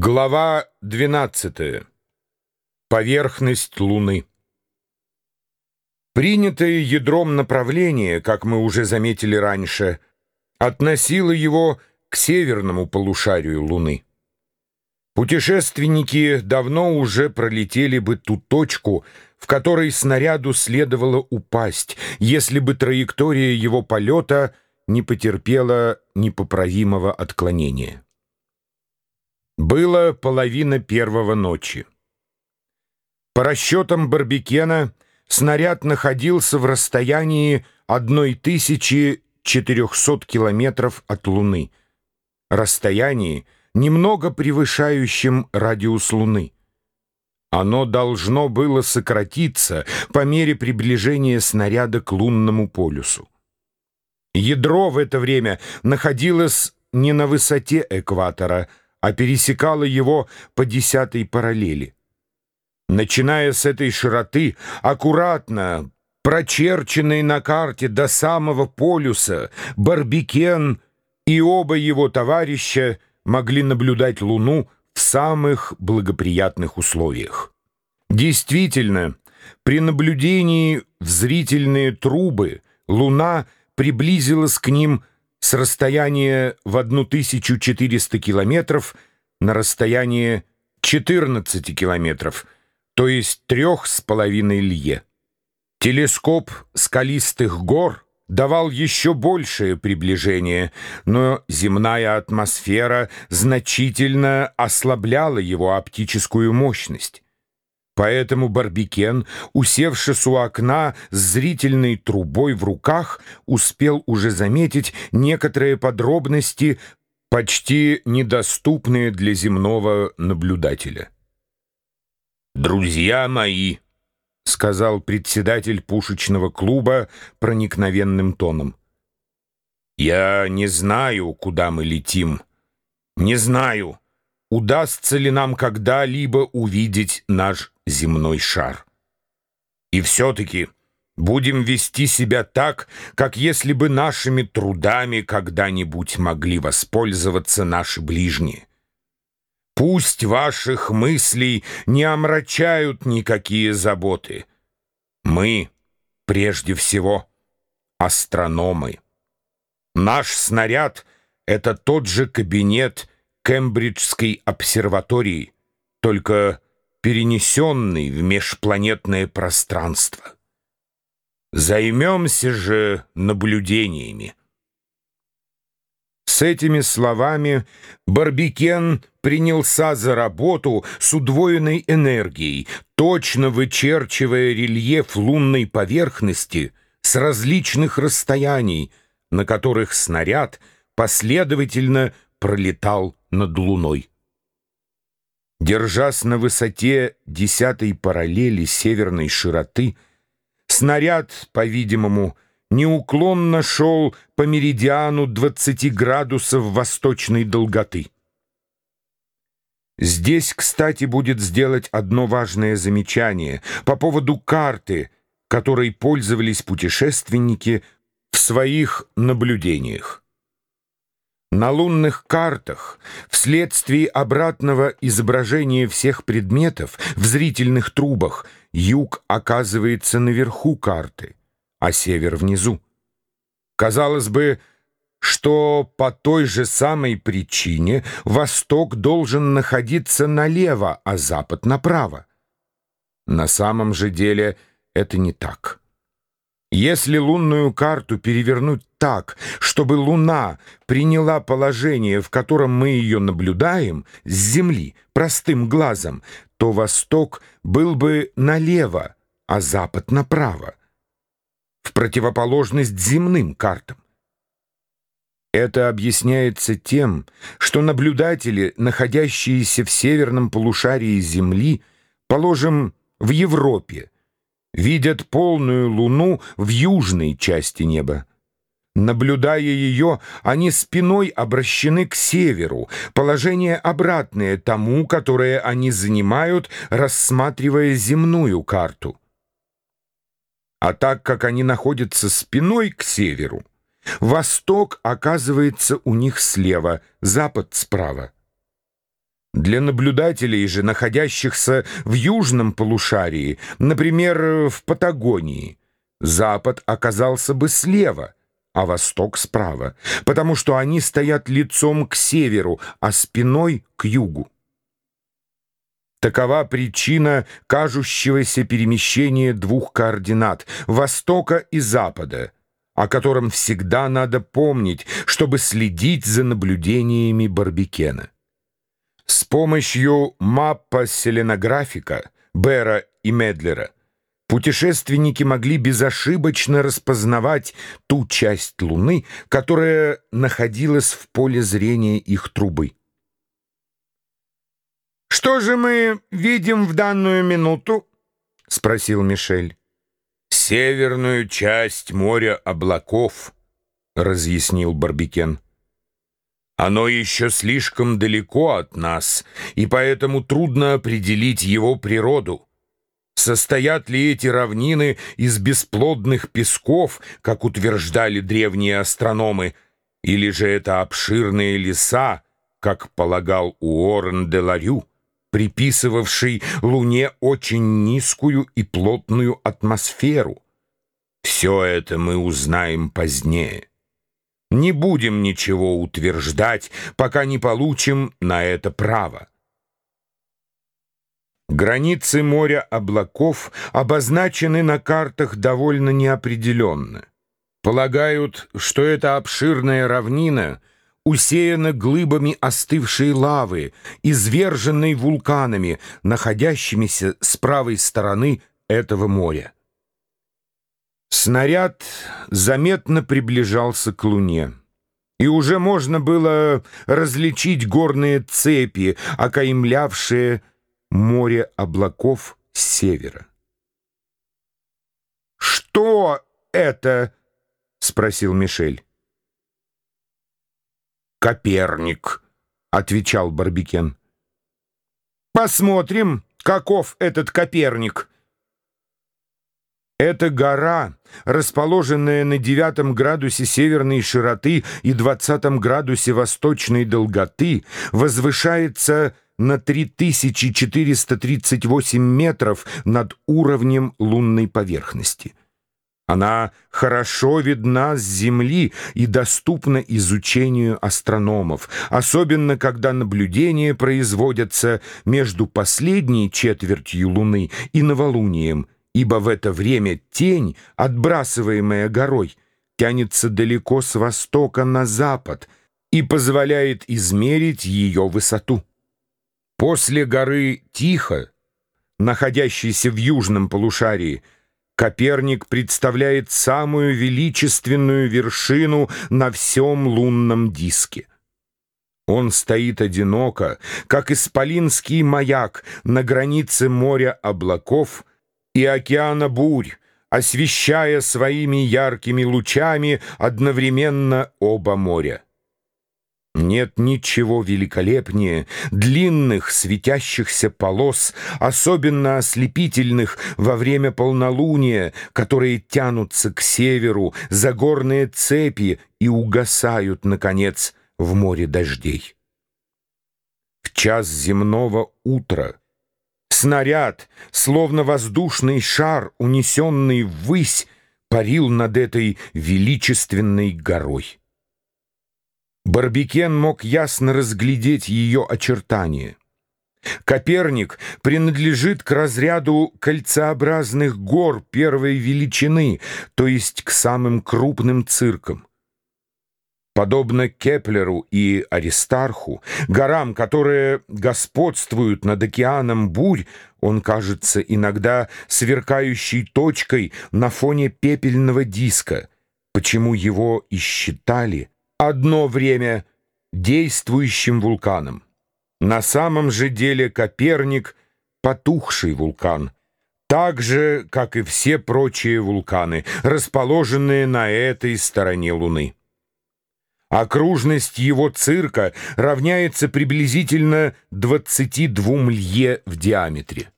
Глава 12. Поверхность Луны. Принятое ядром направление, как мы уже заметили раньше, относило его к северному полушарию Луны. Путешественники давно уже пролетели бы ту точку, в которой снаряду следовало упасть, если бы траектория его полета не потерпела непоправимого отклонения. Было половина первого ночи. По расчетам Барбекена, снаряд находился в расстоянии 1400 километров от Луны. Расстоянии, немного превышающем радиус Луны. Оно должно было сократиться по мере приближения снаряда к лунному полюсу. Ядро в это время находилось не на высоте экватора, а пересекала его по десятой параллели. Начиная с этой широты, аккуратно, прочерченной на карте до самого полюса, Барбикен и оба его товарища могли наблюдать Луну в самых благоприятных условиях. Действительно, при наблюдении в зрительные трубы Луна приблизилась к ним с расстояния в 1400 километров на расстояние 14 километров, то есть трех с половиной лье. Телескоп скалистых гор давал еще большее приближение, но земная атмосфера значительно ослабляла его оптическую мощность. Поэтому Барбикен, усевшись у окна с зрительной трубой в руках, успел уже заметить некоторые подробности, почти недоступные для земного наблюдателя. «Друзья мои», — сказал председатель пушечного клуба проникновенным тоном, «я не знаю, куда мы летим. Не знаю, удастся ли нам когда-либо увидеть наш земной шар. И все-таки будем вести себя так, как если бы нашими трудами когда-нибудь могли воспользоваться наши ближние. Пусть ваших мыслей не омрачают никакие заботы. Мы, прежде всего, астрономы. Наш снаряд — это тот же кабинет Кембриджской обсерватории, только перенесенный в межпланетное пространство. Займемся же наблюдениями. С этими словами Барбикен принялся за работу с удвоенной энергией, точно вычерчивая рельеф лунной поверхности с различных расстояний, на которых снаряд последовательно пролетал над Луной. Держась на высоте десятой параллели северной широты, снаряд, по-видимому, неуклонно шел по меридиану 20 градусов восточной долготы. Здесь, кстати, будет сделать одно важное замечание по поводу карты, которой пользовались путешественники в своих наблюдениях. На лунных картах вследствие обратного изображения всех предметов в зрительных трубах юг оказывается наверху карты, а север внизу. Казалось бы, что по той же самой причине восток должен находиться налево, а запад направо. На самом же деле это не так. Если лунную карту перевернуть так, чтобы Луна приняла положение, в котором мы ее наблюдаем, с Земли, простым глазом, то восток был бы налево, а запад направо, в противоположность земным картам. Это объясняется тем, что наблюдатели, находящиеся в северном полушарии Земли, положим, в Европе, видят полную луну в южной части неба. Наблюдая ее, они спиной обращены к северу, положение обратное тому, которое они занимают, рассматривая земную карту. А так как они находятся спиной к северу, восток оказывается у них слева, запад справа. Для наблюдателей же, находящихся в южном полушарии, например, в Патагонии, запад оказался бы слева, а восток справа, потому что они стоят лицом к северу, а спиной к югу. Такова причина кажущегося перемещения двух координат — востока и запада, о котором всегда надо помнить, чтобы следить за наблюдениями Барбикена. С помощью маппа селенографика Бера и Медлера путешественники могли безошибочно распознавать ту часть Луны, которая находилась в поле зрения их трубы. «Что же мы видим в данную минуту?» — спросил Мишель. «Северную часть моря облаков», — разъяснил Барбикен. Оно еще слишком далеко от нас, и поэтому трудно определить его природу. Состоят ли эти равнины из бесплодных песков, как утверждали древние астрономы, или же это обширные леса, как полагал Уоррен де Ларю, приписывавший Луне очень низкую и плотную атмосферу? Все это мы узнаем позднее. Не будем ничего утверждать, пока не получим на это право. Границы моря облаков обозначены на картах довольно неопределенно. Полагают, что эта обширная равнина усеяна глыбами остывшей лавы, изверженной вулканами, находящимися с правой стороны этого моря. Снаряд заметно приближался к Луне. И уже можно было различить горные цепи, окаймлявшие море облаков с севера. «Что это?» — спросил Мишель. «Коперник», — отвечал Барбикен. «Посмотрим, каков этот Коперник», эта гора, расположенная на девятом градусе северной широты и двадцатом градусе восточной долготы, возвышается на 3438 метров над уровнем лунной поверхности. Она хорошо видна с Земли и доступна изучению астрономов, особенно когда наблюдения производятся между последней четвертью Луны и новолунием – ибо в это время тень, отбрасываемая горой, тянется далеко с востока на запад и позволяет измерить ее высоту. После горы Тихо, находящейся в южном полушарии, Коперник представляет самую величественную вершину на всем лунном диске. Он стоит одиноко, как исполинский маяк на границе моря облаков — и океана бурь, освещая своими яркими лучами одновременно оба моря. Нет ничего великолепнее длинных светящихся полос, особенно ослепительных во время полнолуния, которые тянутся к северу за горные цепи и угасают, наконец, в море дождей. В час земного утра Снаряд, словно воздушный шар, унесенный ввысь, парил над этой величественной горой. Барбикен мог ясно разглядеть ее очертания. Коперник принадлежит к разряду кольцеобразных гор первой величины, то есть к самым крупным циркам. Подобно Кеплеру и Аристарху, горам, которые господствуют над океаном бурь, он кажется иногда сверкающей точкой на фоне пепельного диска, почему его и считали одно время действующим вулканом. На самом же деле Коперник — потухший вулкан, так же, как и все прочие вулканы, расположенные на этой стороне Луны. Окружность его цирка равняется приблизительно 22 лье в диаметре.